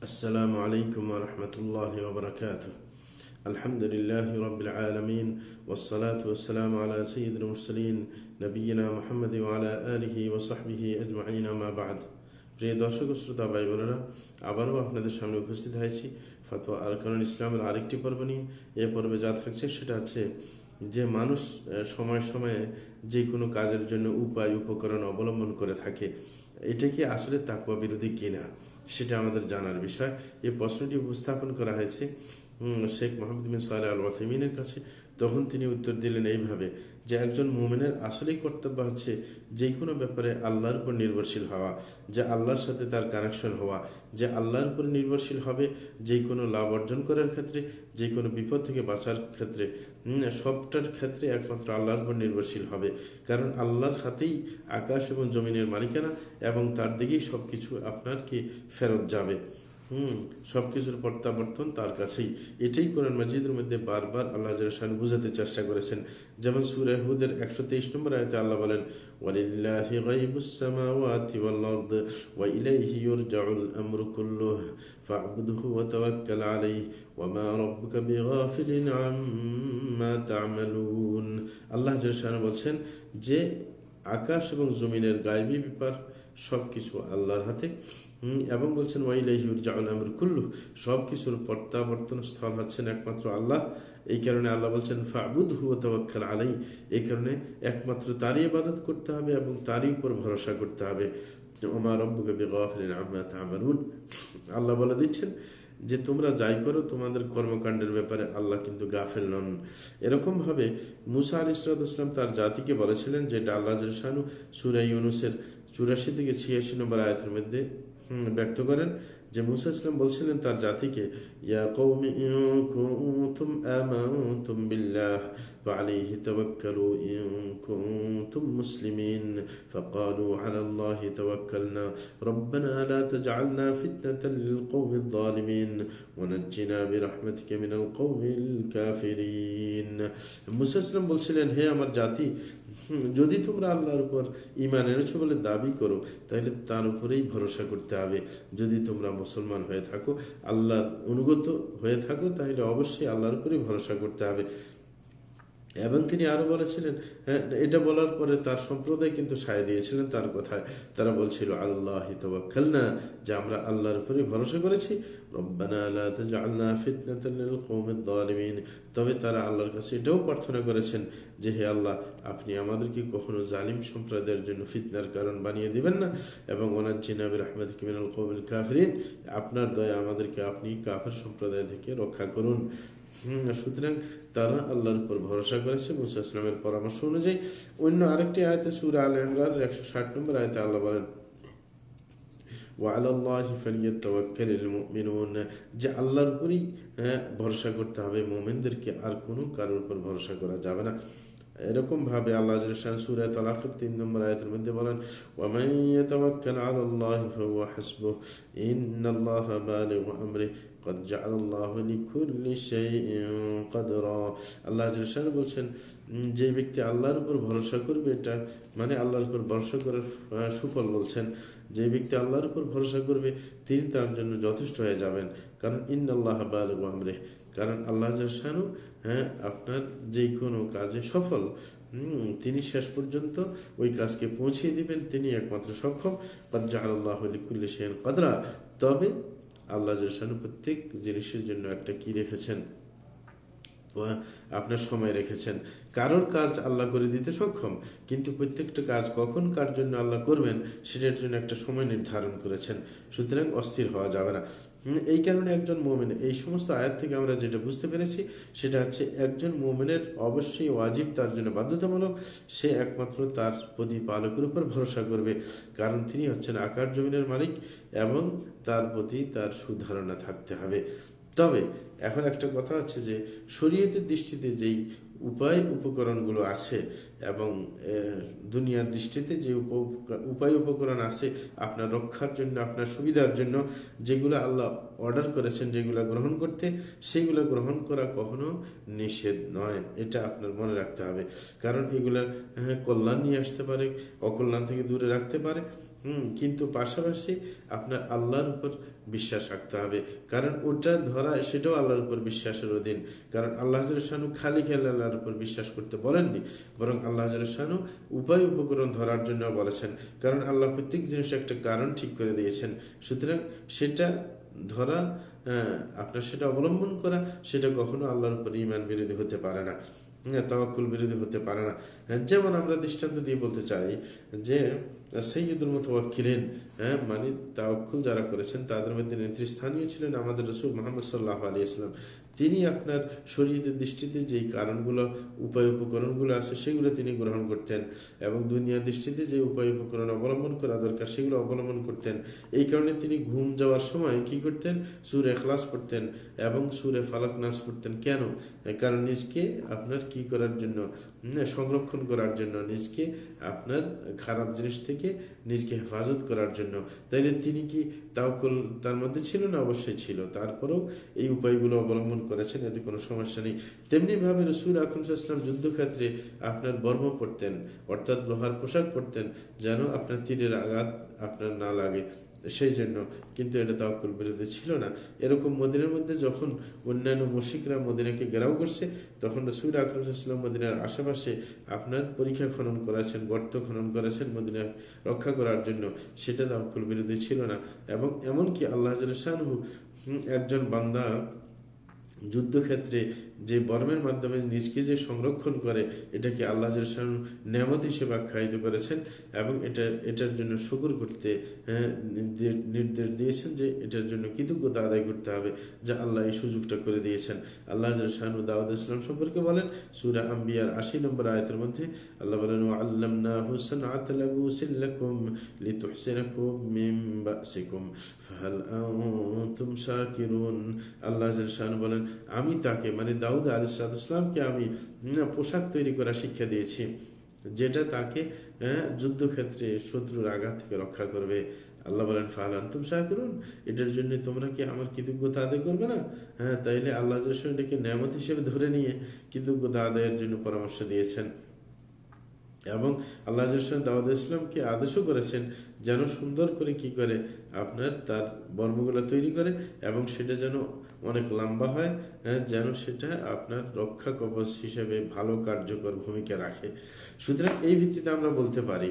السلام عليكم ورحمة الله وبركاته الحمد لله رب العالمين والصلاة والسلام على سيد المرسلين نبينا محمد وعلى آله وصحبه أجمعين ما بعد প্রিয় দর্শক ও শ্রোতা ভাই বোনেরা আবারও আপনাদের সামনে উপস্থিত হয়েছি ফতোয়া আরকানুল ইসলামের আরেকটি পর্ব নিয়ে এ পর্বে যা থাকছে সেটা হচ্ছে যে মানুষ আহ, সময় সময়ে যে কোনো কাজের জন্য উপায় উপকরণ অবলম্বন করে থাকে এটা কি আসলে তাকুয়া বিরোধী কিনা সেটা আমাদের জানার বিষয়। এই প্রশ্নটি উপস্থাপন করা হয়েছে শেখ মোহাম্মদ বিন সালে আল ওয়াসিমিনের কাছে। তখন তিনি উত্তর দিলেন এইভাবে, যে একজন মুমিনের আসলেই কর্তব্য হচ্ছে যে কোনো ব্যাপারে আল্লাহর উপর নির্ভরশীল হওয়া, যে আল্লাহর সাথে তার কানেকশন হওয়া, যে আল্লাহর উপর নির্ভরশীল হবে যে কোনো লাভ অর্জন করার ক্ষেত্রে যে কোনো বিপদ থেকে বাঁচার ক্ষেত্রে। সবটার ক্ষেত্রে একমাত্র আল্লাহর উপর নির্ভরশীল হবে। কারণ আল্লাহর হাতেই আকাশ এবং জমিনের মালিকানা এবং তার দিকেই সব কিছু আপনার কি ফেরত যাবে। হুম, সবকিছুর প্রত্যাবর্তন তার কাছেই। এটাই কোরআন মাজিদের মধ্যে বারবার আল্লাহ জালাশান বুঝাতে চেষ্টা করেছেন। যেমন সূরা হুদের একশো তেইশ নম্বর আয়তে আল্লাহ বলেন, ওয়ালিল্লাহি গাইবুস সামাওয়াতি ওয়াল ওয়া ইলাইহি ইউরজাউল আমরু কুল্লুহু, ফা'বুদহু ওয়া তাওয়াক্কাল আলাইহি ওয়া মা রাব্বুকা বিগাফিলিন আম্মা তা'মালুন। আল্লাহ জালাশান বলছেন, যে আকাশ এবং জমিনের গায়বী ব্যাপার সবকিছু আল্লাহর হাতে এবং বলছেন ওয়াইলাইহিউর জাউল আমর কুল্লু সব কিছুর প্রত্যাবর্তন স্থল হচ্ছেন একমাত্র আল্লাহ। এই কারণে আল্লাহ বলছেন ফাবুদ হুয়া তাওয়াক্কাল আলাই এই কারণে একমাত্র তারই ইবাদত করতে হবে এবং তারই উপর ভরসা করতে হবে। ওমা রব্বুকা বিগাফিলিন আম্মা আল্লাহ বলে দিচ্ছেন যে, তোমরা যাই করো, তোমাদের কর্মকাণ্ডের ব্যাপারে আল্লাহ কিন্তু গাফেল নন। এরকম ভাবে মুসা আলী ইসলাম তার জাতিকে বলেছিলেন যেটা আল্লাহ শানু সুরাই ইউনুসের চুরাশি থেকে ছিয়াশি নম্বর আয়াতের মধ্যে ব্যক্ত করেন যে মুসা ইসলাম বলছিলেন তার জাতিকে ইয়া কওমি ইন কুনতুম আমানতুম বিল্লাহ فعليه توكلوا إن كنتم مسلمين فقالوا على الله توكلنا ربنا لا تجعلنا فتنة للقوم الظالمين ونجنا برحمتك من القوم الكافرين মুসা ইসলাম বলছিলেন হে আমার জাতি হুম, যদি তোমরা আল্লাহর উপর ইমান এনেছো বলে দাবি করো, তাহলে তার উপরেই ভরসা করতে হবে। যদি তোমরা মুসলমান হয়ে থাকো, আল্লাহর অনুগত হয়ে থাকো, তাহলে অবশ্যই আল্লাহর উপরেই ভরসা করতে হবে। এবং তিনি আরও বলেছিলেন হ্যাঁ, এটা বলার পরে তার সম্প্রদায় কিন্তু সায় দিয়েছিলেন তার কথায়। তারা বলছিল আল্লাহ না যে আমরা আল্লাহর উপরে ভরসা করেছি। তবে তারা আল্লাহর কাছে এটাও প্রার্থনা করেছেন যে হে আল্লাহ আপনি আমাদেরকে কখনো জালিম সম্প্রদায়ের জন্য ফিতনার কারণ বানিয়ে দিবেন না। এবং ওনাজ্জিনা বিরহমাতিকা মিনাল কওমিল কাফরিন আপনার দয়া আমাদেরকে আপনি কাফের সম্প্রদায় থেকে রক্ষা করুন। সুতরাং তারা আল্লাহর উপর ভরসা করেছে মুসা ইসলামের পরামর্শ অনুযায়ী অন্য আরেকটি আয়তে সুর আল ইমরান একশো ষাট নম্বর আয়তে আল্লাহ বলেন যে আল্লাহর উপরই হ্যাঁ, ভরসা করতে হবে, মোমেনদেরকে আর কোনো কারোর উপর ভরসা করা যাবে না। এরকম ভাবে আল্লাহ জাল্লাহু সূরা তালাকের তিন নম্বর আয়াতের মধ্যে বলেন ومن يتوكل على الله فهو حسبه إن الله بالغ أمره قد جعل الله لكل شيء قدرا আল্লাহ জাল্লাহু বলছেন উম, যে ব্যক্তি আল্লাহর উপর ভরসা করবে এটা মানে আল্লাহর উপর ভরসা করার আহ, সুফল বলছেন যে ব্যক্তি আল্লাহর উপর ভরসা করবে তিনি তার জন্য যথেষ্ট হয়ে যাবেন কারণ ইন আল্লাহ আমরে কারণ আল্লাহ জাসানু হ্যাঁ আপনার যে কোনো কাজে সফল তিনি শেষ পর্যন্ত ওই কাজকে পৌঁছিয়ে দিবেন, তিনি একমাত্র সক্ষম। বা আল্লাহ লিকুল্লি সেন কদরা, তবে আল্লাহ জাসানু প্রত্যেক জিনিসের জন্য একটা কি রেখেছেন? আপনার সময় রেখেছেন। কারোর কাজ আল্লাহ করে দিতে সক্ষম, কিন্তু প্রত্যেকটা কাজ কখন কার জন্য আল্লাহ করবেন, সেটার জন্য একটা সময় নির্ধারণ করেছেন। সুতরাং অস্থির হওয়া যাবে না। এই কারণে একজন মোমেন, এই সমস্ত আয়াত থেকে আমরা যেটা বুঝতে পেরেছি, সেটা হচ্ছে একজন মোমেনের অবশ্যই ওয়াজিব তার জন্য বাধ্যতামূলক, সে একমাত্র তার প্রতিপালকের উপর ভরসা করবে। কারণ তিনি হচ্ছেন আকার জমিনের মালিক এবং তার প্রতি তার সুধারণা থাকতে হবে। তবে এখন একটা কথা হচ্ছে যে শরীয়তের দৃষ্টিতে যেই উপায় উপকরণগুলো আছে এবং দুনিয়ার দৃষ্টিতে যে উপ- উপায় উপকরণ আছে আপনার রক্ষার জন্য আপনার সুবিধার জন্য যেগুলো আল্লাহ অর্ডার করেছেন যেগুলো গ্রহণ করতে সেগুলো গ্রহণ করা কখনো নিষেধ নয়। এটা আপনার মনে রাখতে হবে। কারণ এগুলার হ্যাঁ, কল্যাণ নিয়ে আসতে পারে অকল্যাণ থেকে দূরে রাখতে পারে। হুম, কিন্তু পাশাপাশি আপনার আল্লাহর উপর বিশ্বাস রাখতে হবে। কারণ ওটা ধরা, সেটাও আল্লাহর উপর বিশ্বাসের অধীন। কারণ আল্লাহ শানু খালি খেলে আল্লাহর উপর বিশ্বাস করতে বলেননি। বরং আল্লাহ শানু উপায় উপকরণ ধরার জন্য বলেছেন। কারণ আল্লাহ প্রত্যেক জিনিস একটা কারণ ঠিক করে দিয়েছেন। সুতরাং সেটা ধরা আপনার সেটা অবলম্বন করা, সেটা কখনো আল্লাহর উপর ইমান বিরোধী হতে পারে না। তাওয়াক্কুল বিরোধী হতে পারে না। যেমন আমরা দৃষ্টান্ত দিয়ে বলতে চাই যে সৈয়দুল মোতাওয়াক্কিলেন হ্যাঁ মানে তাওয়াক্কুল যারা করেছেন, তাদের মধ্যে নেতৃস্থানীয় ছিলেন আমাদের রসুল মোহাম্মদ সাল্লাহ আলী ইসলাম তিনি আপনার শরীরের দৃষ্টিতে যেই কারণগুলো, উপায় উপকরণগুলো আছে, সেগুলো তিনি গ্রহণ করতেন এবং দুনিয়ার দৃষ্টিতে যে উপায় উপকরণ অবলম্বন করা দরকার, সেগুলো অবলম্বন করতেন। এই কারণে তিনি ঘুম যাওয়ার সময় কি করতেন? সুর এখলাস পড়তেন এবং সুরে ফালাক নাস পড়তেন। কেন? কারণ নিজকে আপনার কি করার জন্য সংরক্ষণ করার জন্য, নিজকে আপনার খারাপ জিনিস থেকে নিজকে হেফাজত করার জন্য। তাইলে তিনি কি তাও তার মধ্যে ছিল না? অবশ্যই ছিল। তারপরেও এই উপায়গুলো অবলম্বন করেছেন, এতে কোনো সমস্যা নেই। তেমনিভাবে রসুল আকরম ইসলাম যুদ্ধক্ষেত্রে আপনার বর্ম পড়তেন অর্থাৎ লোহার পোশাক পরতেন, যেন আপনার তীরের আঘাত আপনার না লাগে। সেই জন্য কিন্তু এটা তাওকুল বিরোধী ছিল না। এরকম মদিনের মধ্যে যখন অন্যান্য মুশিকরা মদিনাকে গেরাও করছে, তখন রসুল আকরমসাল্লাম মদিনার আশেপাশে আপনার পরীক্ষা খনন করেছেন, গর্ত খনন করেছেন মদিনা রক্ষা করার জন্য। সেটা তাওকুল বিরোধী ছিল না। এবং এমনকি আল্লাহ শাহরু একজন বান্দা যুদ্ধক্ষেত্রে যে বর্মের মাধ্যমে নিজকে যে সংরক্ষণ করে এটাকে আল্লাহ নেমত হিসেবে আখ্যায়িত করেছেন এবং এটা এটার জন্য শুকুর করতে হ্যাঁ, নির্দেশ দিয়েছেন যে এটার জন্য কৃতজ্ঞতা আদায় করতে হবে যা আল্লাহ এই সুযোগটা করে দিয়েছেন। আল্লাহ শাহানু দাউদ ইসলাম সম্পর্কে বলেন সুরা আম্বিয়ার আশি নম্বর আয়তের মধ্যে আল্লাহ বলেন আল্লাম না হুসন আল্লাহ বলেন আমি তাকে মানে দাউদ আলিসালামকে আমি পোশাক তৈরি করা শিক্ষা দিয়েছি, যেটা তাকে যুদ্ধক্ষেত্রে শত্রুর আঘাত থেকে রক্ষা করবে। আল্লাহ বলেন ফাহান তুম শাহ করুন এটার জন্য তোমরা কি আমার কৃতজ্ঞতা আদায় করবে না? হ্যাঁ তাইলে আল্লাহ এটাকে নিয়ামত হিসেবে ধরে নিয়ে কৃতজ্ঞতা আদায়ের জন্য পরামর্শ দিয়েছেন। এবং আল্লাহ দাউদ ইসলামকে আদেশও করেছেন যেন সুন্দর করে কি করে আপনার তার বর্মগুলো তৈরি করে এবং সেটা যেন অনেক লম্বা হয় হ্যাঁ, যেন সেটা আপনার রক্ষা কবচ হিসেবে ভালো কার্যকর ভূমিকা রাখে। সুতরাং এই ভিত্তিতে আমরা বলতে পারি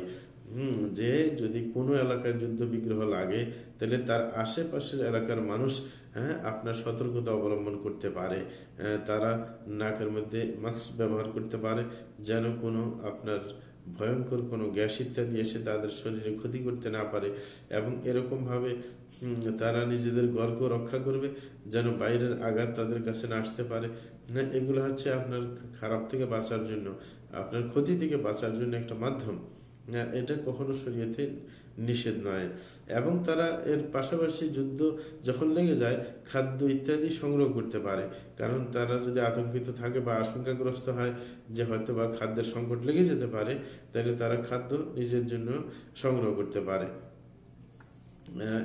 যে যদি কোনো এলাকায় যুদ্ধ বিগ্রহ লাগে তাহলে তার আশেপাশের এলাকার মানুষ হ্যাঁ আপনার সতর্কতা অবলম্বন করতে পারে। হ্যাঁ, তারা নাকের মধ্যে মাস্ক ব্যবহার করতে পারে যেন কোনো আপনার ভয়ঙ্কর কোনো গ্যাস ইত্যাদি এসে তাদের শরীরে ক্ষতি করতে না পারে। এবং এরকমভাবে তারা নিজেদের গর্গ রক্ষা করবে, যেন বাইরের আঘাত তাদের কাছে না আসতে পারে। এগুলো হচ্ছে আপনার খারাপ থেকে বাঁচার জন্য, আপনার ক্ষতি থেকে বাঁচার জন্য একটা মাধ্যম। এটা কখনো শরীয়তে নিষেধ নয়। এবং তারা এর পাশাপাশি যুদ্ধ যখন লেগে যায়, খাদ্য ইত্যাদি সংগ্রহ করতে পারে। কারণ তারা যদি আতঙ্কিত থাকে বা আশঙ্কাগ্রস্ত হয় যে হয়তো বা খাদ্যের সংকট লেগে যেতে পারে, তাহলে তারা খাদ্য নিজের জন্য সংগ্রহ করতে পারে।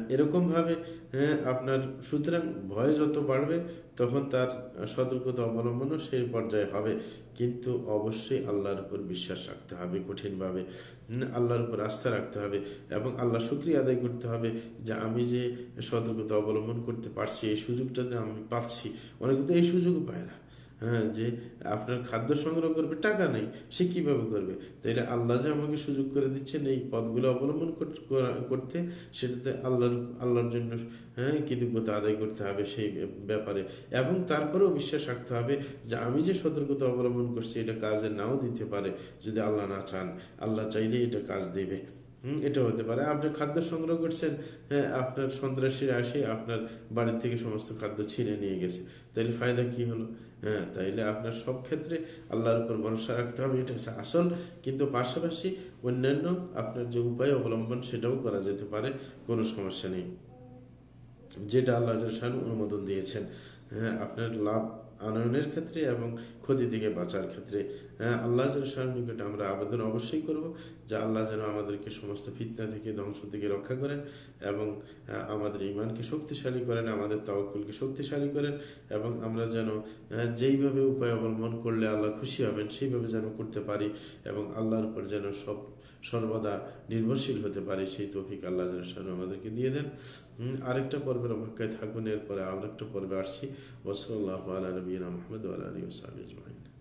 এরকমভাবে হ্যাঁ আপনার, সুতরাং ভয় যত বাড়বে, তখন তার সতর্কতা অবলম্বনও সেই পর্যায়ে হবে। কিন্তু অবশ্যই আল্লাহর উপর বিশ্বাস রাখতে হবে কঠিনভাবে। আল্লাহর উপর আস্থা রাখতে হবে এবং আল্লাহ শুক্রিয়া আদায় করতে হবে যে আমি যে সতর্কতা অবলম্বন করতে পারছি, এই সুযোগটা আমি পাচ্ছি। অনেকে তো এই সুযোগ পায় না। হ্যাঁ যে আপনার খাদ্য সংগ্রহ করবে, টাকা নেই, সে কীভাবে করবে? তাইলে আল্লাহ যে আমাকে সুযোগ করে দিচ্ছেন এই পদগুলো অবলম্বন করতে, সেটাতে আল্লাহর আল্লাহর জন্য হ্যাঁ কৃতজ্ঞতা আদায় করতে হবে সেই ব্যাপারে। এবং তারপরেও বিশ্বাস রাখতে হবে যে আমি যে সতর্কতা অবলম্বন করছি, এটা কাজে নাও দিতে পারে যদি আল্লাহ না চান। আল্লাহ চাইলে এটা কাজ দেবে। হম, এটা হতে পারে। আপনি খাদ্য সংগ্রহ করছেন হ্যাঁ আপনার সন্ত্রাসীরা আসে আপনার বাড়ির থেকে সমস্ত খাদ্য ছিনে নিয়ে গেছে। তাহলে ফায়দা কি হলো? হ্যাঁ তাইলে আপনার সব ক্ষেত্রে আল্লাহর উপর ভরসা রাখতে হবে, এটা হচ্ছে আসল। কিন্তু পাশাপাশি অন্যান্য আপনার যে উপায় অবলম্বন, সেটাও করা যেতে পারে, কোনো সমস্যা নেই। যেটা আল্লাহ অনুমোদন দিয়েছেন হ্যাঁ আপনার লাভ আনয়নের ক্ষেত্রে এবং ক্ষতি থেকে বাঁচার ক্ষেত্রে হ্যাঁ আল্লাহ নিকটে আমরা আবেদন অবশ্যই করব যে আল্লাহ যেন আমাদেরকে সমস্ত ফিতনা থেকে ধ্বংস থেকে রক্ষা করেন এবং আমাদের ইমানকে শক্তিশালী করেন, আমাদের তাওকুলকে শক্তিশালী করেন এবং আমরা যেন যেইভাবে উপায় অবলম্বন করলে আল্লাহ খুশি হবেন, সেইভাবে যেন করতে পারি এবং আল্লাহর উপর যেন সব সর্বদা নির্ভরশীল হতে পারি, সেই তৌফিক আল্লাহ সাহেব আমাদেরকে দিয়ে দেন। আরেকটা পর্বের অপেক্ষায় থাকুন, এরপরে আরেকটা পর্বে আসছি। ওসল্লাহ আলী নবীনা মোহাম্মদ আলী ওসাল আজমাইন।